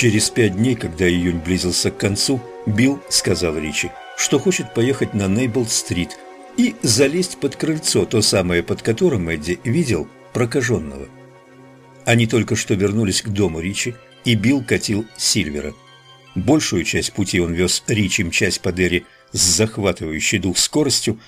Через пять дней, когда июнь близился к концу, Билл сказал Ричи, что хочет поехать на Нейбл-стрит и залезть под крыльцо, то самое, под которым Эдди видел прокаженного. Они только что вернулись к дому Ричи, и Билл катил Сильвера. Большую часть пути он вез Ричи, мчась по Дерри с захватывающей дух скоростью,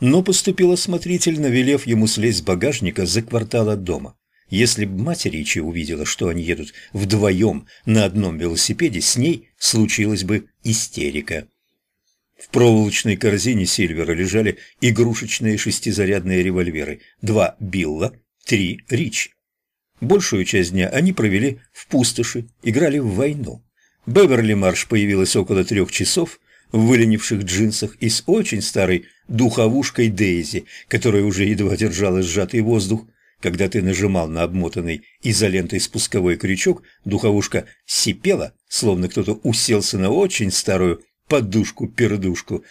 но поступил осмотрительно, велев ему слезть с багажника за квартал от дома. Если б мать Ричи увидела, что они едут вдвоем на одном велосипеде, с ней случилась бы истерика. В проволочной корзине Сильвера лежали игрушечные шестизарядные револьверы, два Билла, три Ричи. Большую часть дня они провели в пустоши, играли в войну. Беверли Марш появилась около трех часов в выленивших джинсах и с очень старой духовушкой Дейзи, которая уже едва держала сжатый воздух. Когда ты нажимал на обмотанный изолентой спусковой крючок, духовушка сипела, словно кто-то уселся на очень старую подушку-пердушку,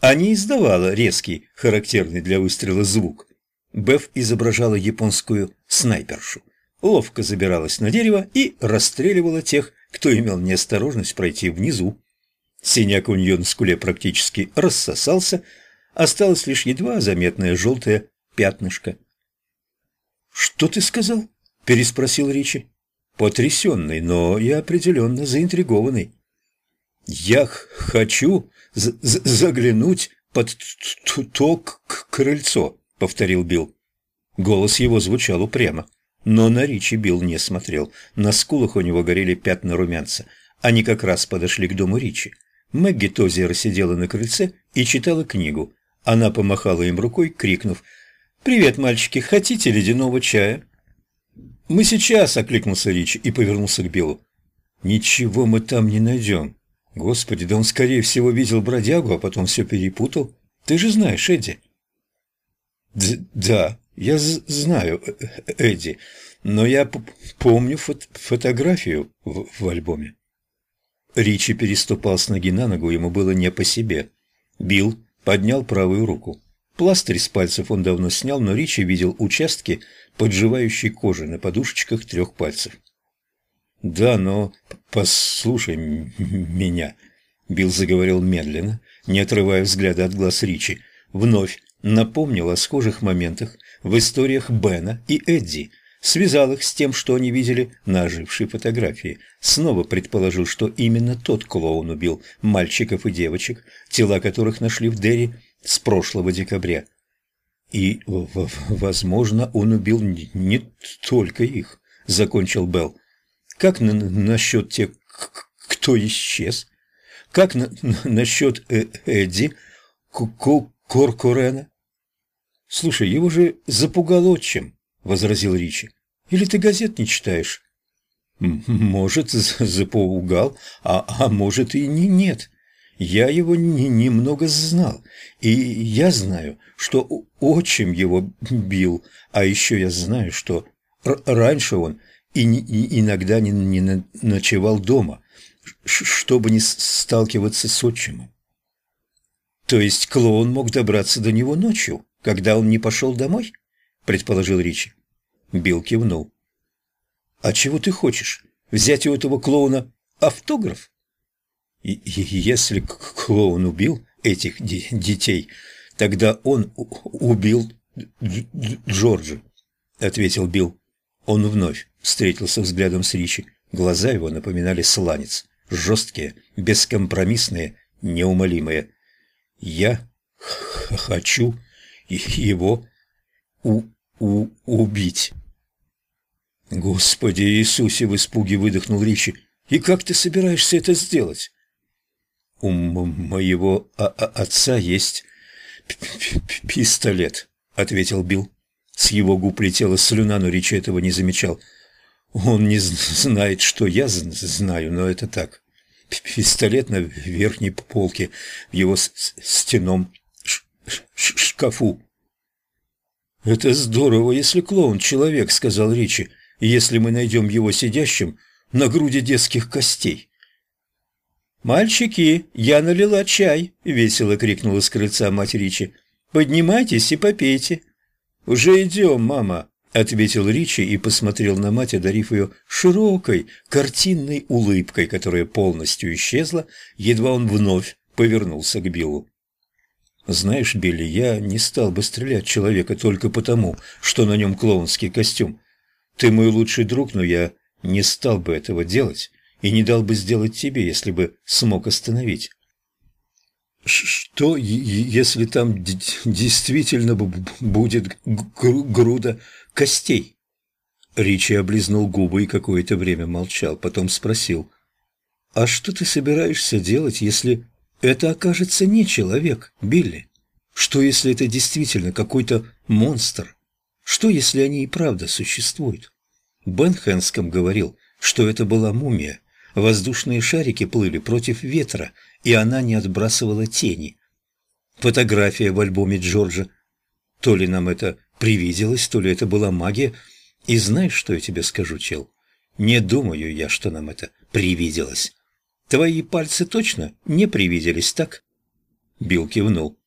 а не издавала резкий, характерный для выстрела звук. Беф изображала японскую снайпершу. Ловко забиралась на дерево и расстреливала тех, кто имел неосторожность пройти внизу. Синяк у нее на скуле практически рассосался, осталось лишь едва заметное желтое пятнышко. «Что ты сказал?» – переспросил Ричи. Потрясенный, но и определенно заинтригованный. «Я хочу заглянуть под то крыльцо», — повторил Билл. Голос его звучал упрямо, но на Ричи Билл не смотрел. На скулах у него горели пятна румянца. Они как раз подошли к дому Ричи. Мэгги Тозер сидела на крыльце и читала книгу. Она помахала им рукой, крикнув «Привет, мальчики, хотите ледяного чая?» «Мы сейчас!» — окликнулся Ричи и повернулся к Биллу. «Ничего мы там не найдем. Господи, да он, скорее всего, видел бродягу, а потом все перепутал. Ты же знаешь, Эдди». Д «Да, я знаю, э, э, Эдди, но я помню фот фотографию в, в альбоме». Ричи переступал с ноги на ногу, ему было не по себе. Билл поднял правую руку. Пластырь с пальцев он давно снял, но Ричи видел участки подживающей кожи на подушечках трех пальцев. «Да, но послушай меня», — Билл заговорил медленно, не отрывая взгляда от глаз Ричи, вновь напомнил о схожих моментах в историях Бена и Эдди, связал их с тем, что они видели на ожившей фотографии, снова предположил, что именно тот клоун убил мальчиков и девочек, тела которых нашли в Дерри с прошлого декабря. И, возможно, он убил не только их, закончил Белл. Как на насчет тех, кто исчез? Как на насчет э Эдди Коркорена? Слушай, его же запугал отчим, возразил Ричи. Или ты газет не читаешь? Может, запугал, а, а может и не нет. Я его не, немного знал, и я знаю, что отчим его бил, а еще я знаю, что раньше он и, и иногда не, не ночевал дома, чтобы не сталкиваться с отчимом. То есть клоун мог добраться до него ночью, когда он не пошел домой? предположил Ричи. Билл кивнул. А чего ты хочешь? Взять у этого клоуна автограф? Если клоун убил этих детей, тогда он убил Джорджа, ответил Билл. Он вновь встретился взглядом с Ричи. Глаза его напоминали сланец, жесткие, бескомпромиссные, неумолимые. «Я хочу его у у убить». «Господи Иисусе!» — в испуге выдохнул Ричи. «И как ты собираешься это сделать?» «У моего отца есть пистолет», — ответил Билл. С его губ летела слюна, но Ричи этого не замечал. Он не знает, что я знаю, но это так. Пистолет на верхней полке в его стеном шкафу. «Это здорово, если клоун человек», — сказал Ричи, — «если мы найдем его сидящим на груди детских костей». «Мальчики, я налила чай!» — весело крикнула с крыльца мать Ричи. «Поднимайтесь и попейте!» «Уже идем, мама!» — ответил Ричи и посмотрел на мать, одарив ее широкой, картинной улыбкой, которая полностью исчезла, едва он вновь повернулся к Биллу. «Знаешь, Билли, я не стал бы стрелять человека только потому, что на нем клоунский костюм. Ты мой лучший друг, но я не стал бы этого делать и не дал бы сделать тебе, если бы смог остановить». «Что, если там действительно будет груда костей?» Ричи облизнул губы и какое-то время молчал, потом спросил. «А что ты собираешься делать, если это окажется не человек, Билли? Что, если это действительно какой-то монстр? Что, если они и правда существуют?» Бен Хэнском говорил, что это была мумия. Воздушные шарики плыли против ветра, и она не отбрасывала тени. Фотография в альбоме Джорджа. То ли нам это привиделось, то ли это была магия. И знаешь, что я тебе скажу, чел? Не думаю я, что нам это привиделось. Твои пальцы точно не привиделись, так? Билл кивнул.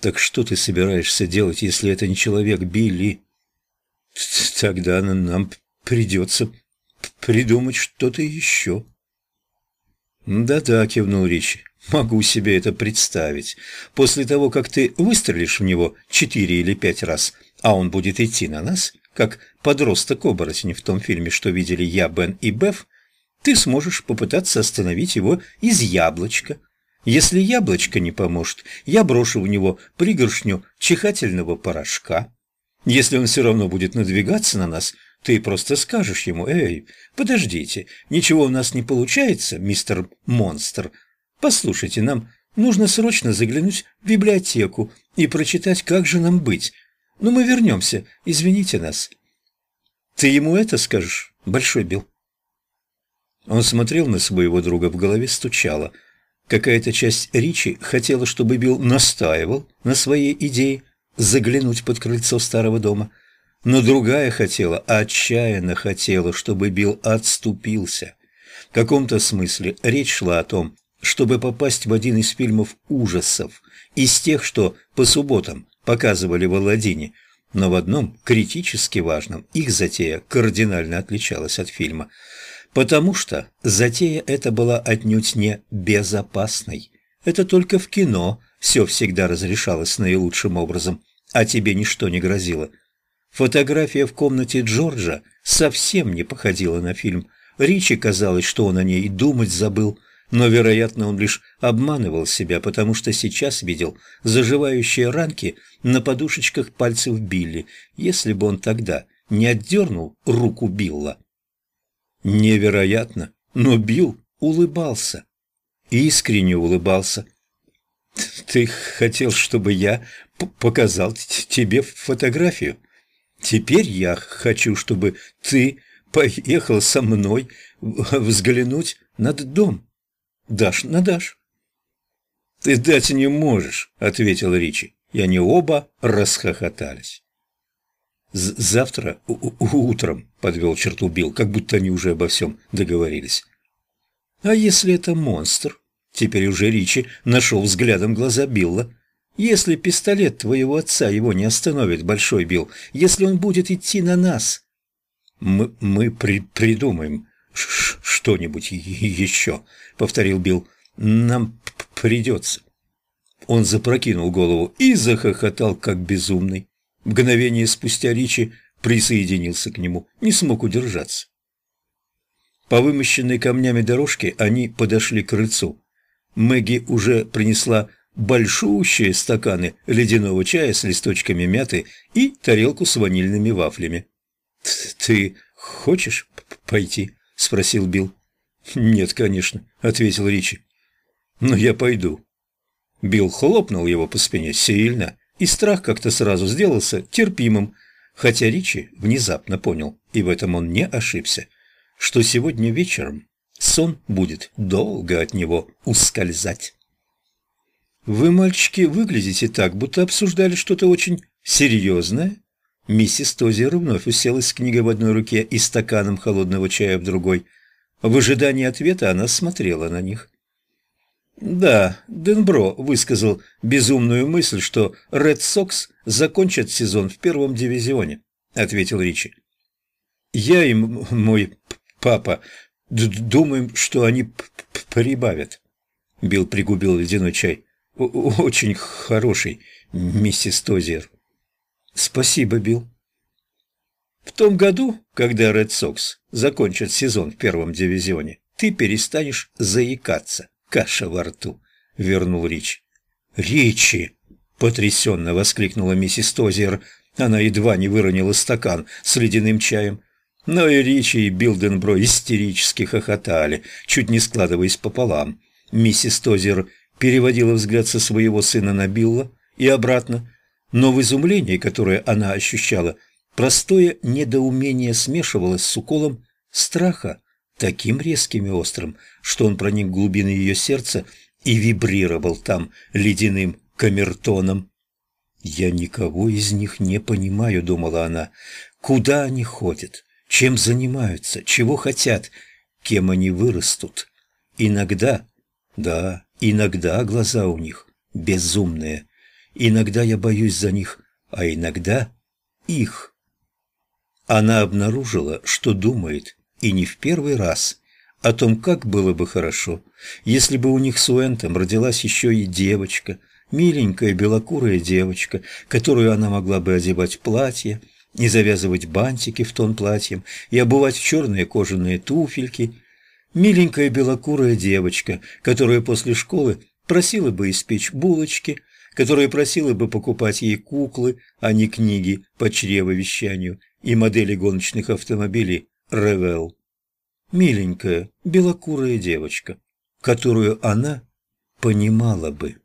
Так что ты собираешься делать, если это не человек Билли? Тогда нам придется придумать что-то еще. «Да-да», — кивнул Ричи, — «могу себе это представить. После того, как ты выстрелишь в него четыре или пять раз, а он будет идти на нас, как подросток-оборотень в том фильме, что видели я, Бен и Беф, ты сможешь попытаться остановить его из яблочка. Если яблочко не поможет, я брошу в него пригоршню чихательного порошка. Если он все равно будет надвигаться на нас, ты просто скажешь ему, «Эй, подождите, ничего у нас не получается, мистер Монстр. Послушайте, нам нужно срочно заглянуть в библиотеку и прочитать, как же нам быть. Но мы вернемся, извините нас». «Ты ему это скажешь, Большой Билл?» Он смотрел на своего друга, в голове стучало. Какая-то часть Ричи хотела, чтобы Билл настаивал на своей идее заглянуть под крыльцо старого дома – но другая хотела, отчаянно хотела, чтобы Билл отступился. В каком-то смысле речь шла о том, чтобы попасть в один из фильмов ужасов, из тех, что по субботам показывали в Аладдине, но в одном критически важном их затея кардинально отличалась от фильма, потому что затея эта была отнюдь не безопасной. Это только в кино все всегда разрешалось наилучшим образом, а тебе ничто не грозило. Фотография в комнате Джорджа совсем не походила на фильм. Ричи казалось, что он о ней думать забыл, но, вероятно, он лишь обманывал себя, потому что сейчас видел заживающие ранки на подушечках пальцев Билли, если бы он тогда не отдернул руку Билла. Невероятно, но Билл улыбался. Искренне улыбался. «Ты хотел, чтобы я показал тебе фотографию?» Теперь я хочу, чтобы ты поехал со мной взглянуть над дом. Дашь на дашь. Ты дать не можешь, ответил Ричи. И они оба расхохотались. «Завтра утром», — подвел черту Билл, как будто они уже обо всем договорились. «А если это монстр?» Теперь уже Ричи нашел взглядом глаза Билла. Если пистолет твоего отца его не остановит, Большой Билл, если он будет идти на нас, мы, мы при, придумаем что-нибудь еще, повторил Билл. Нам придется. Он запрокинул голову и захохотал, как безумный. Мгновение спустя Ричи присоединился к нему, не смог удержаться. По вымощенной камнями дорожке они подошли к крыльцу. Мэгги уже принесла большущие стаканы ледяного чая с листочками мяты и тарелку с ванильными вафлями. «Ты хочешь пойти?» – спросил Билл. «Нет, конечно», – ответил Ричи. «Но я пойду». Билл хлопнул его по спине сильно, и страх как-то сразу сделался терпимым, хотя Ричи внезапно понял, и в этом он не ошибся, что сегодня вечером сон будет долго от него ускользать. «Вы, мальчики, выглядите так, будто обсуждали что-то очень серьезное». Миссис Тозер вновь уселась с книгой в одной руке и стаканом холодного чая в другой. В ожидании ответа она смотрела на них. Да, Денбро высказал безумную мысль, что Ред Сокс закончат сезон в первом дивизионе. — ответил Ричи. «Я и мой папа думаем, что они прибавят». Билл пригубил ледяной чай. «Очень хороший, миссис Тозер». «Спасибо, Билл». «В том году, когда Ред Сокс закончат сезон в первом дивизионе, ты перестанешь заикаться, каша во рту», — вернул Рич. «Ричи!» — потрясенно воскликнула миссис Тозер. Она едва не выронила стакан с ледяным чаем. Но и Ричи, и Билденбро истерически хохотали, чуть не складываясь пополам. Миссис Тозер переводила взгляд со своего сына на Билла и обратно, но в изумлении, которое она ощущала, простое недоумение смешивалось с уколом страха, таким резким и острым, что он проник в глубины ее сердца и вибрировал там ледяным камертоном. «Я никого из них не понимаю», — думала она. «Куда они ходят? Чем занимаются? Чего хотят? Кем они вырастут? Иногда, да, иногда глаза у них безумные. Иногда я боюсь за них, а иногда их». Она обнаружила, что думает, и не в первый раз, о том, как было бы хорошо, если бы у них с Уэнтом родилась еще и девочка, миленькая белокурая девочка, которую она могла бы одевать платье, и завязывать бантики в тон платьем, и обувать в черные кожаные туфельки. Миленькая белокурая девочка, которая после школы просила бы испечь булочки, которая просила бы покупать ей куклы, а не книги по чревовещанию и модели гоночных автомобилей «Ревел» миленькая белокурая девочка, которую она понимала бы.